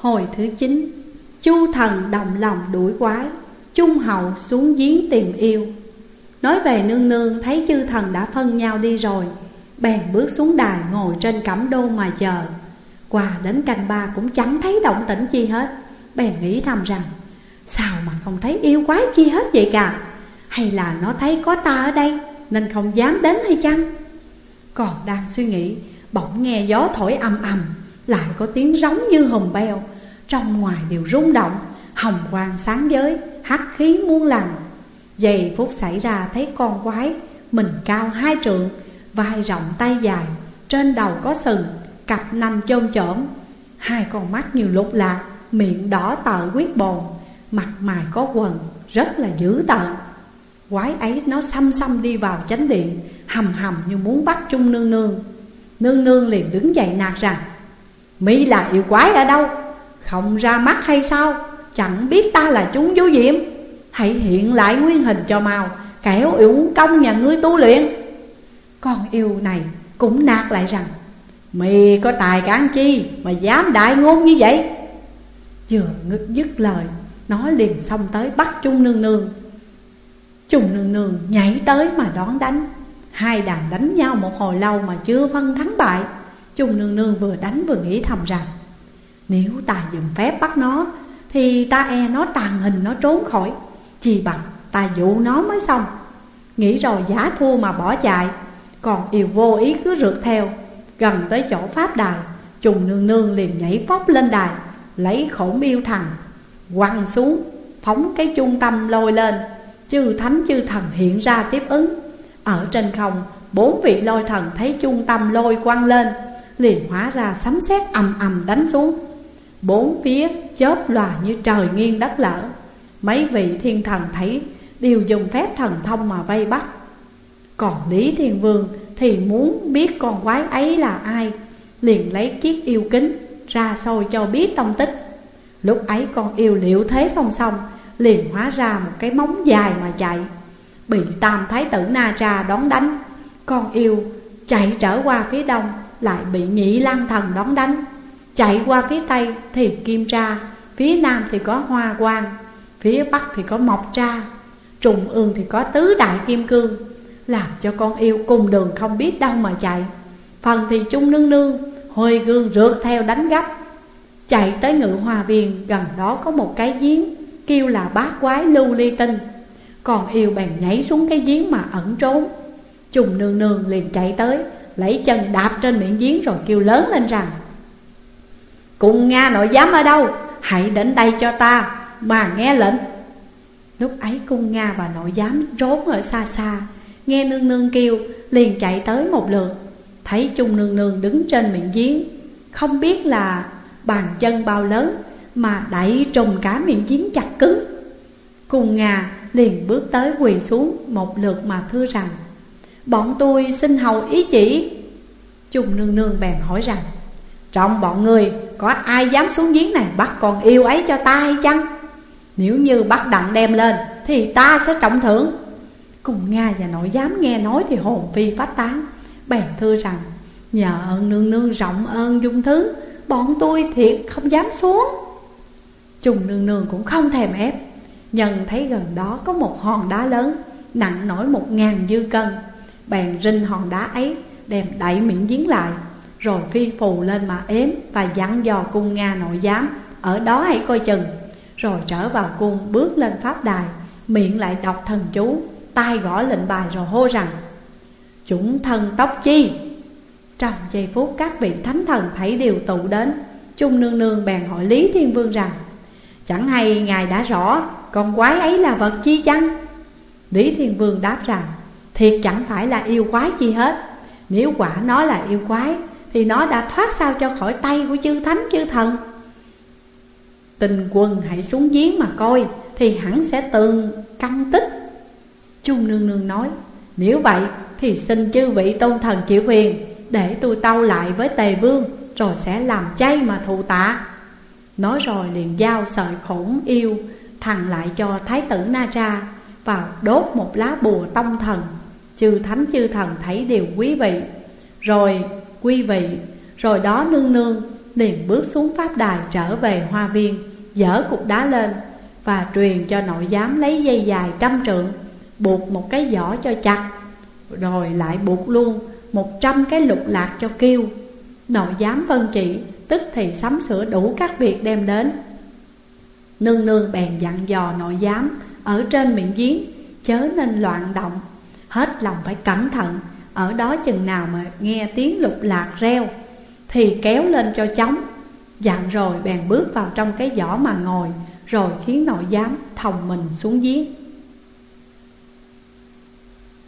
Hồi thứ chín, Chu thần đồng lòng đuổi quái Trung hậu xuống giếng tìm yêu. Nói về nương nương, thấy chư thần đã phân nhau đi rồi, Bèn bước xuống đài ngồi trên cẩm đô mà chờ Qua đến canh ba cũng chẳng thấy động tĩnh chi hết. Bèn nghĩ thầm rằng, Sao mà không thấy yêu quái chi hết vậy cả? Hay là nó thấy có ta ở đây, Nên không dám đến hay chăng? Còn đang suy nghĩ, Bỗng nghe gió thổi ầm ầm. Lại có tiếng rống như hồng beo. Trong ngoài đều rung động. Hồng quang sáng giới, hắc khí muôn lần. Giây phút xảy ra thấy con quái, Mình cao hai trượng, Vai rộng tay dài, Trên đầu có sừng, Cặp nanh chôm chởm Hai con mắt như lục lạc, Miệng đỏ tợ quyết bồn, Mặt mày có quần, Rất là dữ tợn. Quái ấy nó xăm xăm đi vào chánh điện, Hầm hầm như muốn bắt chung nương nương. Nương nương liền đứng dậy nạt rằng Mỹ là yêu quái ở đâu? Không ra mắt hay sao? Chẳng biết ta là chúng vô diệm. Hãy hiện lại nguyên hình cho mau, Kẻo uổng công nhà ngươi tu luyện. Con yêu này cũng nạt lại rằng, Mì có tài cán chi mà dám đại ngôn như vậy? Vừa ngực dứt lời, Nó liền xông tới bắt chung nương nương. Chung nương nương nhảy tới mà đón đánh. Hai đàn đánh nhau một hồi lâu mà chưa phân thắng bại. Chung nương nương vừa đánh vừa nghĩ thầm rằng, Nếu ta dùng phép bắt nó, Thì ta e nó tàn hình, nó trốn khỏi. Chỉ bằng ta dụ nó mới xong. Nghĩ rồi giả thua mà bỏ chạy. Còn yêu vô ý cứ rượt theo. Gần tới chỗ pháp đài Trùng nương nương liền nhảy phóc lên đài, Lấy khổ miêu thần Quăng xuống, Phóng cái trung tâm lôi lên. Chư thánh, chư thần hiện ra tiếp ứng. Ở trên không, Bốn vị lôi thần thấy trung tâm lôi quăng lên. Liền hóa ra sấm sét ầm ầm đánh xuống. Bốn phía chớp lòa như trời nghiêng đất lở. Mấy vị thiên thần thấy, Đều dùng phép thần thông mà vây bắt. Còn Lý Thiên Vương thì muốn biết con quái ấy là ai, Liền lấy chiếc yêu kính ra soi cho biết tông tích. Lúc ấy con yêu liệu thế không xong, Liền hóa ra một cái móng dài mà chạy. Bị tam thái tử Na Tra đón đánh, Con yêu chạy trở qua phía đông lại bị nhị lang thần đóng đánh. Chạy qua phía tây thì kim tra, Phía nam thì có hoa quang, Phía bắc thì có mộc tra, Trùng ương thì có tứ đại kim cương, làm cho con yêu cùng đường không biết đâu mà chạy. Phần thì chung nương nương Hồi gương rượt theo đánh gấp. Chạy tới ngự hòa viên, Gần đó có một cái giếng, Kêu là bát quái lưu ly tinh. Còn yêu bèn nhảy xuống cái giếng mà ẩn trốn. Trùng nương nương liền chạy tới Lấy chân đạp trên miệng giếng rồi kêu lớn lên rằng, Cùng Nga nội giám ở đâu? Hãy đến đây cho ta Mà nghe lệnh. Lúc ấy cung Nga và nội giám trốn ở xa xa, Nghe nương nương kêu, liền chạy tới một lượt. Thấy chung nương nương đứng trên miệng giếng, Không biết là bàn chân bao lớn Mà đẩy trùng cả miệng giếng chặt cứng. Cung nga liền bước tới quỳ xuống một lượt mà thưa rằng Bọn tôi xin hầu ý chỉ. Trung nương nương bèn hỏi rằng, Trong bọn người, có ai dám xuống giếng này bắt con yêu ấy cho ta hay chăng? Nếu như bắt đặng đem lên, Thì ta sẽ trọng thưởng. Cùng Nga và nội dám nghe nói thì hồn phi phát tán, Bèn thưa rằng, Nhờ ơn nương nương rộng ơn dung thứ, Bọn tôi thiệt không dám xuống. Trùng nương nương cũng không thèm ép Nhân thấy gần đó có một hòn đá lớn, Nặng nổi một ngàn dư cân. Bèn rinh hòn đá ấy, Đem đẩy miệng giếng lại. Rồi phi phù lên mà ếm Và dặn dò cung Nga nội giám, Ở đó hãy coi chừng. Rồi trở vào cung bước lên pháp đài, Miệng lại đọc thần chú tay gõ lệnh bài rồi hô rằng, Chúng thần tóc chi? Trong giây phút các vị thánh thần thấy đều tụ đến, Trung nương nương bèn hỏi Lý Thiên Vương rằng, Chẳng hay ngài đã rõ Con quái ấy là vật chi chăng? Lý Thiên Vương đáp rằng Thiệt chẳng phải là yêu quái chi hết. Nếu quả nó là yêu quái, Thì nó đã thoát sao cho khỏi tay của chư thánh, chư thần? Tình quân hãy xuống giếng mà coi, Thì hẳn sẽ tường căn tích Trung nương nương nói, Nếu vậy thì xin chư vị tôn thần chịu phiền, Để tôi tâu lại với tề vương, Rồi sẽ làm chay mà thụ tạ. Nói rồi liền giao sợi khổng yêu Thằng lại cho thái tử Na Tra Vào đốt một lá bùa tông thần. Chư thánh, chư thần thấy đều quý vị. Rồi quý vị, Rồi đó nương nương, liền bước xuống pháp đài trở về hoa viên dở cục đá lên Và truyền cho nội giám lấy dây dài trăm trượng, Buộc một cái giỏ cho chặt, Rồi lại buộc luôn một trăm cái lục lạc cho kêu. Nội giám vân trị Tức thì sắm sửa đủ các việc đem đến. Nương nương bèn dặn dò nội giám Ở trên miệng giếng, Chớ nên loạn động. Hết lòng phải cẩn thận. Ở đó chừng nào mà nghe tiếng lục lạc reo, Thì kéo lên cho chóng. Dặn rồi bèn bước vào trong cái giỏ mà ngồi, Rồi khiến nội giám thòng mình xuống giếng.